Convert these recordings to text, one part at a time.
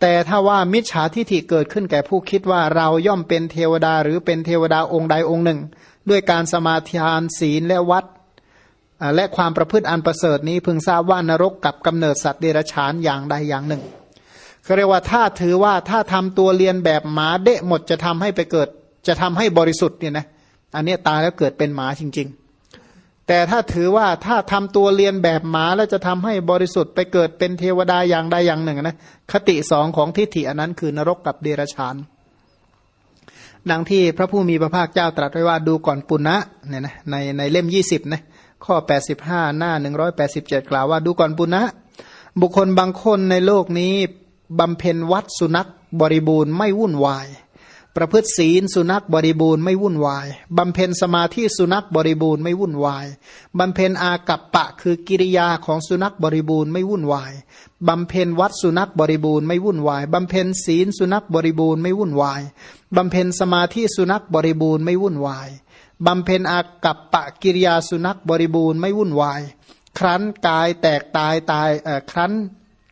แต่ถ้าว่ามิจฉาทิฐิเกิดขึ้นแก่ผู้คิดว่าเราย่อมเป็นเทวดาหรือเป็นเทวดาองค์ใดองค์หนึ่ง ด้วยการสมาทานศีลและวัดและความประพฤติอันประเสริฐนี้พึงทราบว่านรกกับกำเนิดสัตว์เดรัจฉานอย่างใดอย่างหนึ่งเขาเรียกว่าถ้าถือว่าถ้าทำตัวเรียนแบบหมาเดะหมดจะทำให้ไปเกิด จะทำให้บริสุทธิ์เนี่ยนะอันนี้ตายแล้วเกิดเป็นหมาจริง ๆ แต่ถ้าถือว่าถ้าทำตัวเรียนแบบหมาแล้วจะทำให้บริสุทธิ์ไปเกิดเป็นเทวดาอย่างใดอย่างหนึ่งนะคติสองของทิฏฐิอันนั้นคือนรกกับเดรัจฉานดังที่พระผู้มีพระภาคเจ้าตรัสไว้ว่าดูก่อนปุณณะเนี่ยนะในในเล่มยี่สิบนะข้อ85หน้า187กล่าวว่าดูก่อนปุณณะบุคคลบางคนในโลกนี้บำเพ็ญวัดสุนัขบริบูรณ์ไม่วุ่นวาย ประพฤติศีลสุนัขบริบูรณ์ไม่วุ่นวาย บำเพ็ญสมาธิสุนัขบริบูรณ์ไม่วุ่นวาย บำเพ็ญอากัปปะคือกิริยาของสุนัขบริบูรณ์ไม่วุ่นวาย บำเพ็ญวัดสุนัขบริบูรณ์ไม่วุ่นวาย บำเพ็ญศีลสุนัขบริบูรณ์ไม่วุ่นวาย บำเพ็ญสมาธิสุนัขบริบูรณ์ไม่วุ่นวาย บำเพ็ญอากับปะกิริยาสุนัขบริบูรณ์ไม่วุ่นวาย ครั้นกายแตกตายตายเอ่อครั้น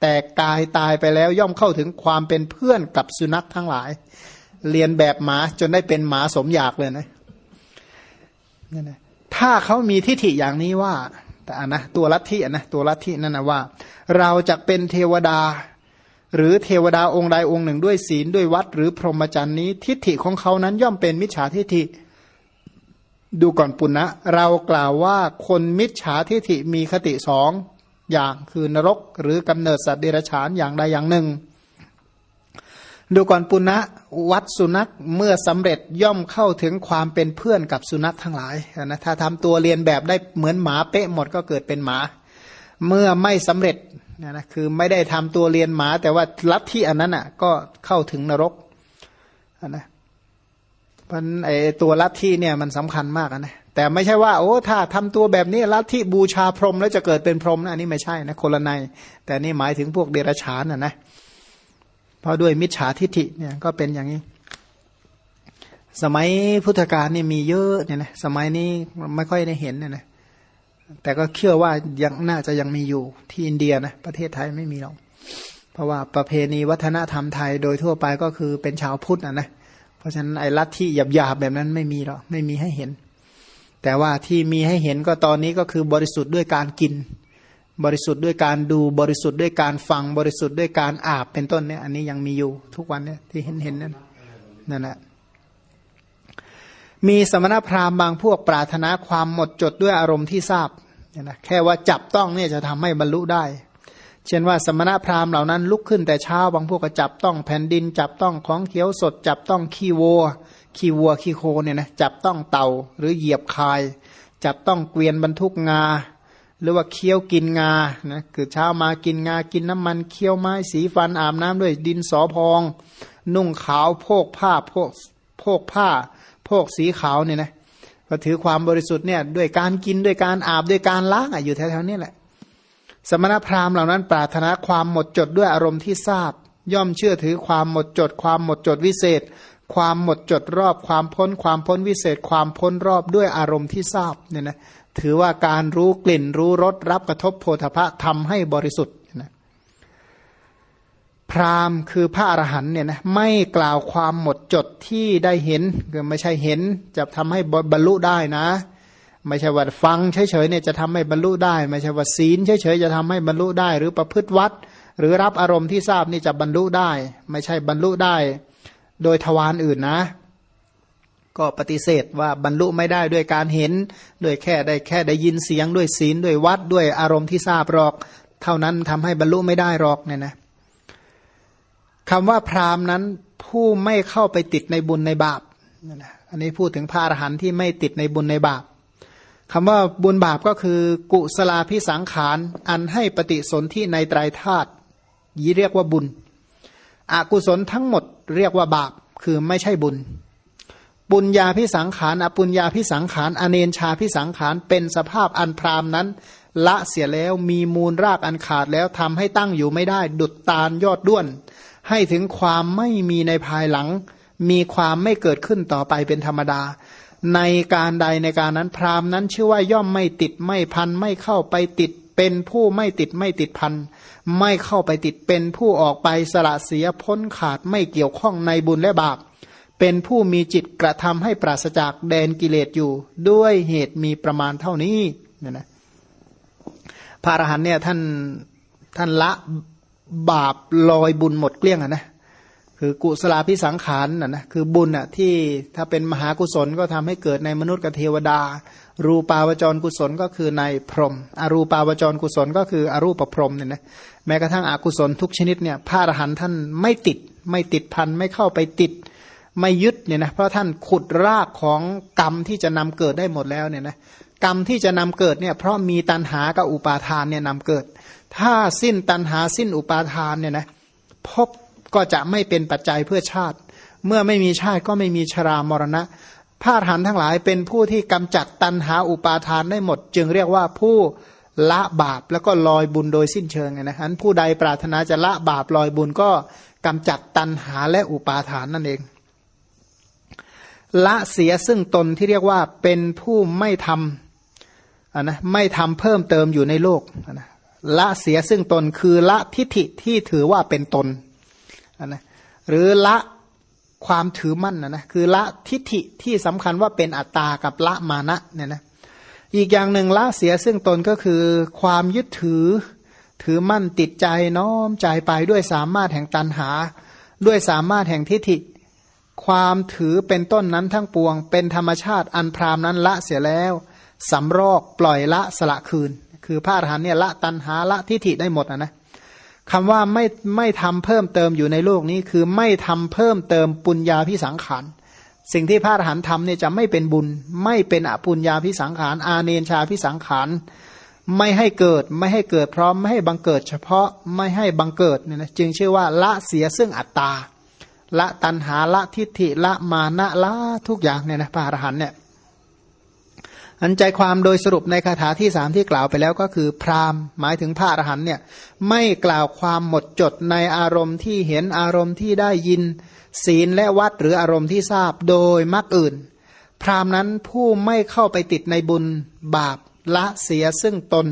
แตกกายตายไปแล้วย่อมเข้าถึงความเป็นเพื่อนกับสุนัขทั้งหลาย เรียนแบบหมาจนได้เป็นหมาสมอยากเลยนะนี่นะถ้าเขามีทิฏฐิอย่างนี้ว่า แต่อนะตัวลัทธินะตัวลัทธินั่นนะว่า เราจะเป็นเทวดา หรือเทวดาองค์ใดองค์หนึ่งด้วยศีลด้วยวัด หรือพรหมจรรย์นี้ ทิฏฐิของเขานั้นย่อมเป็นมิจฉาทิฏฐิดูก่อนปุณณะเรากล่าวว่าคนมิจฉาทิฏฐิมีคติสองอย่างคือนรกหรือกำเนิดสัตว์เดรัจฉานอย่างใดอย่างหนึ่ง ดูก่อนปุณณะวัดสุนัขเมื่อสำเร็จย่อมเข้าถึงความเป็นเพื่อนกับสุนัขทั้งหลายนะถ้าทำตัวเรียนแบบได้เหมือนหมาเป๊ะหมดก็เกิดเป็นหมา เมื่อไม่สำเร็จนะนะคือไม่ได้ทำตัวเรียนหมา แต่ว่าลัทธิอันนั้นอะก็เข้าถึงนรกนะมันไอตัวลัทธิเนี่ยมันสำคัญมากนะแต่ไม่ใช่ว่าโอ้ถ้าทำตัวแบบนี้ลัทธิบูชาพรหมแล้วจะเกิดเป็นพรหมนะอันนี้ไม่ใช่นะคนละในแต่นี่หมายถึงพวกเดรัจฉานนะนะ เพราะด้วยมิจฉาทิฐิเนี่ยก็เป็นอย่างนี้ สมัยพุทธกาลนี่มีเยอะเนี่ยนะสมัยนี้ไม่ค่อยได้เห็นเนี่ยนะแต่ก็เชื่อว่ายังน่าจะยังมีอยู่ที่อินเดียนะประเทศไทยไม่มีหรอกเพราะว่าประเพณีวัฒนธรรมไทยโดยทั่วไปก็คือเป็นชาวพุทธนะนะราะฉะนั้นไอ้ลัทธิหยาบๆแบบนั้นไม่มีหรอกไม่มีให้เห็น แต่ว่าที่มีให้เห็นก็ตอนนี้ก็คือบริสุทธิ์ด้วยการกิน บริสุทธิ์ด้วยการดูบริสุทธิ์ด้วยการฟังบริสุทธิ์ด้วยการอาบเป็นต้นเนี่ย อันนี้ยังมีอยู่ทุกวันเนี่ยที่เห็นเห็นนั่นนั่นแหละมีสมณพราหมณ์บางพวกปรารถนาความหมดจดด้วยอารมณ์ที่ทราบเนี่ยนะแค่ว่าจับต้องเนี่ยจะทำให้บรรลุได้ เช่นว่าสมณพราหมณ์เหล่านั้นลุกขึ้นแต่เช้าบางพวกก็จับต้องแผ่นดิน จับต้องของเขียวสด จับต้องขี้วัวขี้วัวขี้โคเนี่ยนะจับต้องเต่าหรือเหยียบคาย จับต้องเกวียนบรรทุกงา หรือว่าเคี้ยวกินงานะคือเช้ามากินงากินน้ำมันเคี้ยวไม้สีฟันอาบน้ำด้วยดินสอพอง นุ่งขาวโพกผ้าโพกโพกผ้า โพกสีขาวเนี่ยนะก็ถือความบริสุทธิ์เนี่ยด้วยการกินด้วยการอาบด้วยการล้างอะอยู่แถวๆนี้แหละ สมณพราหมณ์เหล่านั้นปรารถนาความหมดจดด้วยอารมณ์ที่ทราบ ย่อมเชื่อถือความหมดจด ความหมดจดวิเศษ ความหมดจดรอบ ความพ้น ความพ้นวิเศษ ความพ้นรอบด้วยอารมณ์ที่ทราบเนี่ยนะ ถือว่าการรู้กลิ่นรู้รสรับกระทบโพธพะทำให้บริสุทธิ์นะพราหมณ์คือพระอรหันเนี่ยนะไม่กล่าวความหมดจดที่ได้เห็นคือไม่ใช่เห็นจะทำให้บรรลุได้นะ ไม่ใช่ว่าฟังเฉยๆเนี่ยจะทำให้บรรลุได้ ไม่ใช่ว่าศีลเฉยๆจะทำให้บรรลุได้ หรือประพฤติวัด หรือรับอารมณ์ที่ทราบนี่จะบรรลุได้ ไม่ใช่บรรลุได้ โดยทวารอื่นนะ ก็ปฏิเสธว่าบรรลุไม่ได้ด้วยการเห็นด้วยแค่ได้แค่ได้ยินเสียงด้วยศีลด้วยวัดด้วยอารมณ์ที่ทราบหรอก เท่านั้นทำให้บรรลุไม่ได้หรอกเนี่ยนะคำว่าพราหมณ์นั้นผู้ไม่เข้าไปติดในบุญในบาปอันนี้พูดถึงพระอรหันต์ที่ไม่ติดในบุญในบาปคำว่าบุญบาปก็คือกุศลาพิสังขาร อันให้ปฏิสนธิในไตรธาตุยี่เรียกว่าบุญ อกุศลทั้งหมดเรียกว่าบาปคือไม่ใช่บุญ ปุญญาพิสังขารอปุญญาพิสังขารอเนนชาพิสังขารเป็นสภาพอันพรามนั้น ละเสียแล้วมีมูลรากอันขาดแล้วทำให้ตั้งอยู่ไม่ได้ ดุดตาลยอดด้วน ให้ถึงความไม่มีในภายหลัง มีความไม่เกิดขึ้นต่อไปเป็นธรรมดา ในการใดในการนั้นพรามนั้นชื่อว่าย่อมไม่ติดไม่พันไม่เข้าไปติดเป็นผู้ไม่ติดไม่ติดพันไม่เข้าไปติดเป็นผู้ออกไปสละเสียพ้นขาดไม่เกี่ยวข้องในบุญและบาป เป็นผู้มีจิตกระทำให้ปราศจากแดนกิเลสอยู่ ด้วยเหตุมีประมาณเท่านี้เนี่ยนะพระอรหันต์เนี่ยท่านท่านละบาปลอยบุญหมดเกลี้ยงอะนะคือกุศลาพิสังขารน่ะนะคือบุญอะที่ถ้าเป็นมหากุศลก็ทำให้เกิดในมนุษย์กับเทวดา รูปาวจรกุศลก็คือในพรหมอรูปาวจรกุศลก็คืออรูปพรหมเนี่ยนะแม้กระทั่งอกุศลทุกชนิดเนี่ยพระอรหันต์ท่านไม่ติดไม่ติดพันไม่เข้าไปติด ไม่ยึดเนี่ยนะเพราะท่านขุดรากของกรรมที่จะนำเกิดได้หมดแล้วเนี่ยนะกรรมที่จะนำเกิดเนี่ยเพราะมีตันหากับอุปาทานเนี่ยนำเกิด ถ้าสิ้นตันหาสิ้นอุปาทานเนี่ยนะพบก็จะไม่เป็นปัจจัยเพื่อชาติ เมื่อไม่มีชาติก็ไม่มีชรามรณะพาหันทั้งหลายเป็นผู้ที่กำจัดตันหาอุปาทานได้หมด จึงเรียกว่าผู้ละบาปแล้วก็ลอยบุญโดยสิ้นเชิงนะฮันผู้ใดปรารถนาจะละบาปลอยบุญก็กำจัดตันหาและอุปาทานนั่นเอง ละเสียซึ่งตนที่เรียกว่าเป็นผู้ไม่ทำนะไม่ทำเพิ่มเติมอยู่ในโลกนะละเสียซึ่งตนคือละทิฏฐิที่ถือว่าเป็นตนนะหรือละความถือมั่นนะนะคือละทิฏฐิที่สำคัญว่าเป็นอัตตากับละมานะเนี่ยนะอีกอย่างหนึ่งละเสียซึ่งตนก็คือความยึดถือถือมั่นติดใจน้อมใจไปด้วยสามารถแห่งตันหา ด้วยสามารถแห่งทิฏฐิ ความถือเป็นต้นนั้นทั้งปวง เป็นธรรมชาติอันพรามนั้นละเสียแล้วสำรอกปล่อยละสละคืน คือพระอรหันเนี่ยละตันหาละทิฏฐิได้หมดนะนะคำว่าไม่ไม่ทำเพิ่มเติมอยู่ในโลกนี้ คือไม่ทำเพิ่มเติมปุญญาพิสังขารสิ่งที่พระอรหันต์ทำเนี่ยจะไม่เป็นบุญ ไม่เป็นอปุญญาพิสังขาร อาเนนชาพิสังขารไม่ให้เกิดไม่ให้เกิดพร้อมไม่ให้บังเกิด เฉพาะไม่ให้บังเกิดเนี่ยนะจึงชื่อว่าละเสียซึ่งอัตตา ละตันหาละทิฏฐิละมานะละทุกอย่างเนี่ยนะพระอรหันเนี่ยอันใจความโดยสรุปในคาถาที่สามที่กล่าวไปแล้วก็คือพรามหมายถึงพระอรหันเนี่ยไม่กล่าวความหมดจดในอารมณ์ที่เห็นอารมณ์ที่ได้ยิน ศีลและวัดหรืออารมณ์ที่ทราบโดยมรรคอื่น พรามนั้นผู้ไม่เข้าไปติดในบุญบาปละเสียซึ่งตน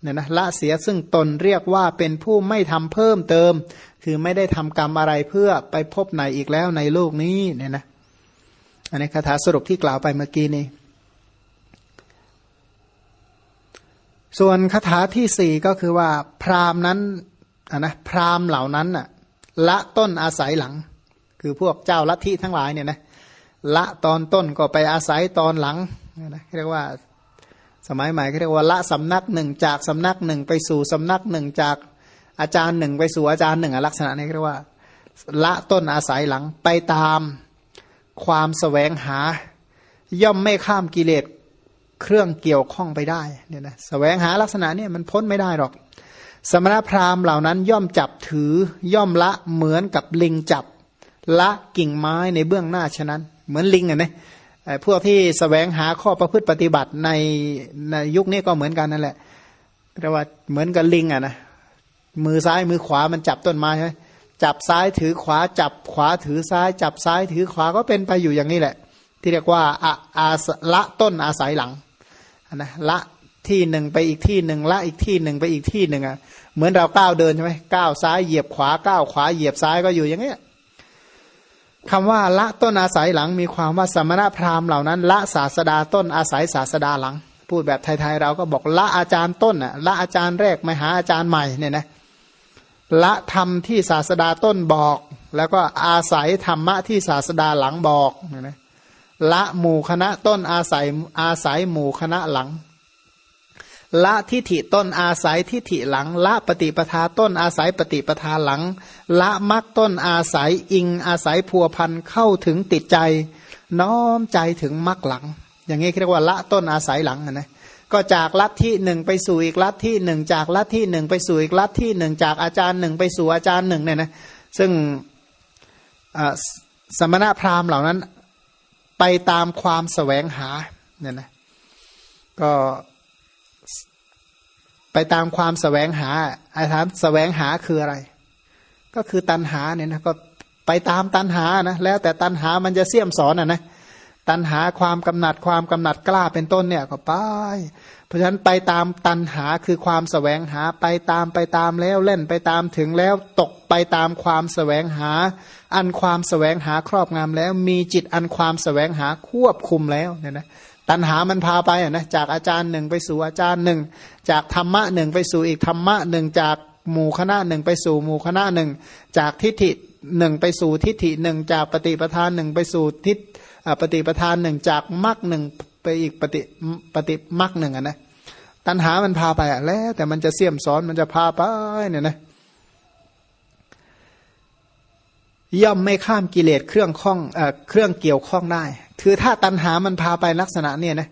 เนี่ยนะละเสียซึ่งตนเรียกว่าเป็นผู้ไม่ทำเพิ่มเติม คือไม่ได้ทำกรรมอะไรเพื่อไปพบไหนอีกแล้วในโลกนี้เนี่ยนะ อันนี้คาถาสรุปที่กล่าวไปเมื่อกี้นี้ ส่วนคาถาที่สี่ก็คือว่าพรามนั้นนะพรามเหล่านั้นน่ะละต้นอาศัยหลัง คือพวกเจ้าลัทธิทั้งหลายเนี่ยนะละตอนต้นก็ไปอาศัยตอนหลังนะเรียกว่าสมัยใหม่เขาเรียกว่าละสำนักหนึ่งจากสำนักหนึ่งไปสู่สำนักหนึ่งจาก อาจารย์หนึ่งไปสู่อาจารย์หนึ่งลักษณะนี้เรียกว่า ละต้นอาศัยหลังไปตามความสแสวงหา ย่อมไม่ข้ามกิเลสเครื่องเกี่ยวข้องไปได้เนี่ยนะสแสวงหาลักษณะนี้มันพ้นไม่ได้หรอก สมณพราหมณ์เหล่านั้นย่อมจับถือย่อมละเหมือนกับลิงจับ ละกิ่งไม้ในเบื้องหน้าฉะนั้น เหมือนลิงอะนะพวกที่สแสวงหาข้อประพฤติปฏิบัติในในยุคนี้ก็เหมือนกันนั่นแหละเรียกว่าเหมือนกับลิงอะนะ มือซ้ายมือขวามันจับต้นไม้ใช่จับซ้ายถือขวา จับขวาถือซ้าย จับซ้ายถือขวาก็เป็นไปอยู่อย่างนี้แหละ ที่เรียกว่าอาอาละต้นอาศัยหลังนะละที่หนึ่งไปอีกที่หนึ่งละอีกที่หนึ่งไปอีกที่หนึ่งอะเหมือนเราก้าวเดินใช่ไหมก้าวซ้ายเหยียบขวาก้าวขวาเหยียบซ้ายก็อยู่อย่างเงี้ยคำว่าละต้นอาศัยหลังมีความว่าสมณพราหมณ์เหล่านั้น ละศาสดาต้นอาศัยศาสดาหลัง พูดแบบไทยๆเราก็บอกละอาจารย์ต้นอะละอาจารย์แรกมาหาอาจารย์ใหม่เนี่ยนะ ละธรรมที่ศาสดาต้นบอก แล้วก็อาศัยธรรมะที่ศาสดาหลังบอกนะละหมู่คณะต้นอาศัยอาศัยหมู่คณะหลัง ละทิฏฐิต้นอาศัยทิฏฐิหลัง ละปฏิปทาต้นอาศัยปฏิปทาหลัง ละมักต้นอาศัยอิงอาศัยพัวพันเข้าถึงติดใจ น้อมใจถึงมักหลัง อย่างนี้เรียกว่าละต้นอาศัยหลังนะ ก็จากลัทธิหนึ่งไปสู่อีกลัทธิหนึ่งจากลัทธิหนึ่งไปสู่อีกลัทธิหนึ่งจากอาจารย์หนึ่งไปสู่อาจารย์หนึ่งเนี่ยนะซึ่งสมณพราหมณ์เหล่านั้นไปตามความสแสวงหาเนี่ยนะก็ไปตามความสแสวงหาอาถามสแสวงหาคืออะไร ก็คือตันหาเนี่ยนะก็ไปตามตันหานะแล้วแต่ตันหามันจะเสี่ยมสอนอะนะ ตัณหาความกำหนัดความกำหนัดกล้าเป็นต้นเนี่ยก็ไป เพราะฉะนั้นไปตามตัณหาคือความสแสวงหาไปตามไปตามแล้วเล่นไปตามถึงแล้วตกไปตามความสแสวงหา อันความสแสวงหาครอบงำแล้ว มีจิตอันความสแสวงหาควบคุมแล้วเนี่ยนะตัณหามันพาไปนะจากอาจารย์หนึ่งไปสู่อาจารย์หนึ่งจากธรรมะหนึ่งไปสู่อีกธรรมะหนึ่งจากหมู่คณะหนึ่งไปสู่หมู่คณะหนึ่งจากทิฏฐิหนึ่งไปสู่ทิฏฐิหนึ่งจากปฏิปทานหนึ่งไปสู่ทิฏ ปฏิปทานหนึ่งจากมรรคหนึ่งไปอีกปฏิปฏิมรรคหนึ่งอะนะตัณหามันพาไปอะแล้ว แต่มันจะเสี่ยมสอนมันจะพาไปเนี่ยนะย่อมไม่ข้ามกิเลสเครื่องข้องเอ่อเครื่องเกี่ยวข้องได้ คือถ้าตัณหามันพาไปลักษณะเนี่ยนะ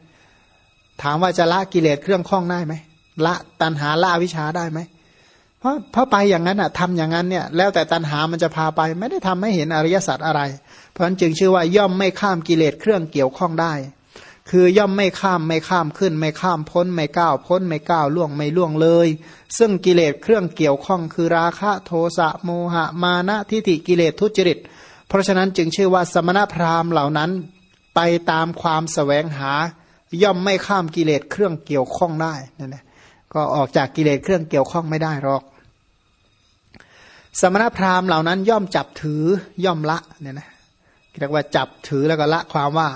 ถามว่าจะละกิเลสเครื่องข้องได้ไหมละตัณหาละวิชาได้ไหม ราะเพราะไปอย่างนั้นอะทำอย่างนั้นเนี่ยแล้วแต่ตัณหามันจะพาไป ไม่ได้ทำให้เห็นอริยสัจอะไร เพราะฉะนั้นจึงชื่อว่าย่อมไม่ข้ามกิเลสเครื่องเกี่ยวข้องได้ คือย่อมไม่ข้ามไม่ข้ามขึ้น ไม่ข้ามพ้น ไม่ก้าวพ้น ไม่ก้าวล่วงไม่ล่วงเลย ซึ่งกิเลสเครื่องเกี่ยวข้องคือราคะโทสะโมหะมานะทิฏฐิกิเลสทุจริต เพราะฉะนั้นจึงชื่อว่าสมณพราหมณ์เหล่านั้น ไปตามความสแสวงหา ย่อมไม่ข้ามกิเลสเครื่องเกี่ยวข้องได้นั่นแหละก็ออกจากกิเลสเครื่องเกี่ยวข้องไม่ได้หรอก สมณพราหมณ์เหล่านั้นย่อมจับถือย่อมละเนี่ยนะเรียกว่าจับถือแล้วก็ละความว่า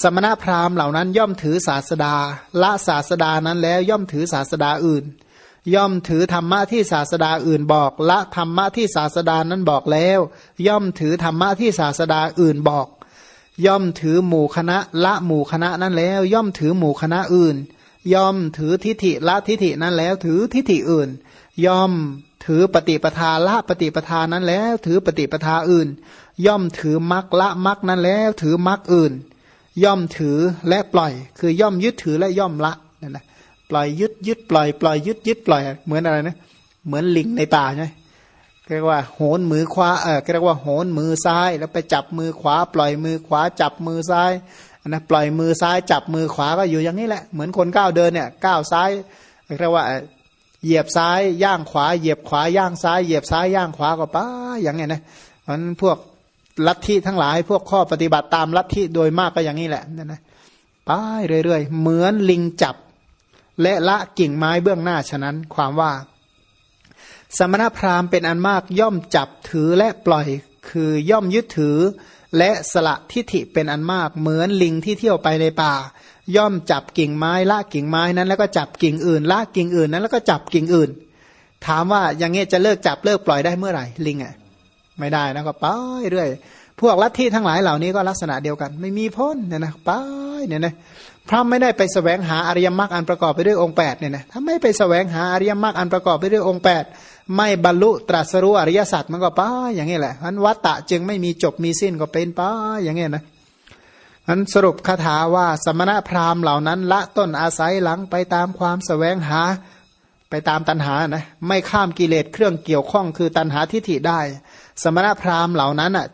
สมณพราหมณ์เหล่านั้นย่อมถือศาสดา ละศาสดานั้นแล้วย่อมถือศาสดาอื่น ย่อมถือธรรมะที่ศาสดาอื่นบอก ละธรรมะที่ศาสดานั้นบอกแล้ว ย่อมถือธรรมะที่ศาสดาอื่นบอก ย่อมถือหมู่คณะ ละหมู่คณะนั้นแล้ว ย่อมถือหมู่คณะอื่น ย่อมถือทิฏฐิละทิฏฐินั้นแล้วถือทิฏฐิอื่น ย่อม ถือปฏิปทาละปฏิปทานั้นแล้ว ถือปฏิปทาอื่น ย่อมถือมักละมักนั้นแล้ว ถือมักอื่น ย่อมถือและปล่อย คือย่อมยึดถือและย่อมละนั่นนะปล่อยยึดยึดปล่อยปล่อยยึดยึดปล่อยเหมือนอะไรนะเหมือนลิงในป่าใช่ไหมเรียกว่าโหนมือขวาเออเรียกว่าโหนมือซ้าย แล้วไปจับมือขวา ปล่อยมือขวาจับมือซ้ายนะปล่อยมือซ้ายจับมือขวาก็อยู่อย่างนี้แหละเหมือนคนก้าวเดินเนี่ยก้าวซ้ายเรียกว่า เหยียบซ้ายย่างขวา เหยียบขวาย่างซ้าย เหยียบซ้ายย่างขวาก็ป้าอย่างเงี้ยนะมันพวกลัทธิทั้งหลาย พวกข้อปฏิบัติตามลัทธิโดยมากก็อย่างนี้แหละนะนะป้าเรื่อยๆ เหมือนลิงจับ และละกิ่งไม้เบื้องหน้าฉะนั้นความว่า สมณพราหมณ์เป็นอันมากย่อมจับถือและปล่อย คือย่อมยึดถือ และสละทิฐิเป็นอันมากเหมือนลิงที่เที่ยวไปในป่า ย่อมจับกิ่งไม้ละกิ่งไม้นั้น แล้วก็จับกิ่งอื่นละกิ่งอื่นนั้น แล้วก็จับกิ่งอื่น ถามว่าอย่างเงี้ยจะเลิกจับเลิกปล่อยได้เมื่อไหร่ลิงอะไม่ได้นะก็ไปเรื่อยพวกลัทธิทั้งหลายเหล่านี้ก็ลักษณะเดียวกัน ไม่มีพ้นเนี่ยนะไปเนี่ยนะพระไม่ได้ไปสแสวงหาอริยมรรคอันประกอบไปด้วยองค์8เนี่ยนะถ้าไม่ไปสแสวงหาอริยมรรคอันประกอบไปด้วยองค์8 ไม่บรรลุตรัสรู้อริยสัจมันก็ป้าอย่างนี้แหละพันวัตตะจึงไม่มีจบมีสิ้นก็เป็นป้าอย่างนี้นะนั้นสรุปคาถาว่าสมณพราหมณ์เหล่านั้น ละต้นอาศัยหลังไปตามความสแสวงหาไปตามตัณหานะไม่ข้ามกิเลสเครื่องเกี่ยวข้องคือตัณหาทิฏฐิได้ สมณพราหมณ์เหล่านั้นอะ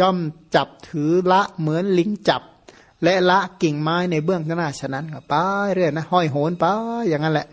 ย่อมจับถือละเหมือนลิงจับ และละกิ่งไม้ในเบื้องหน้าฉะนั้นก็ไปเรื่อยนะห้อยโหนไปอย่างนั้นแหละ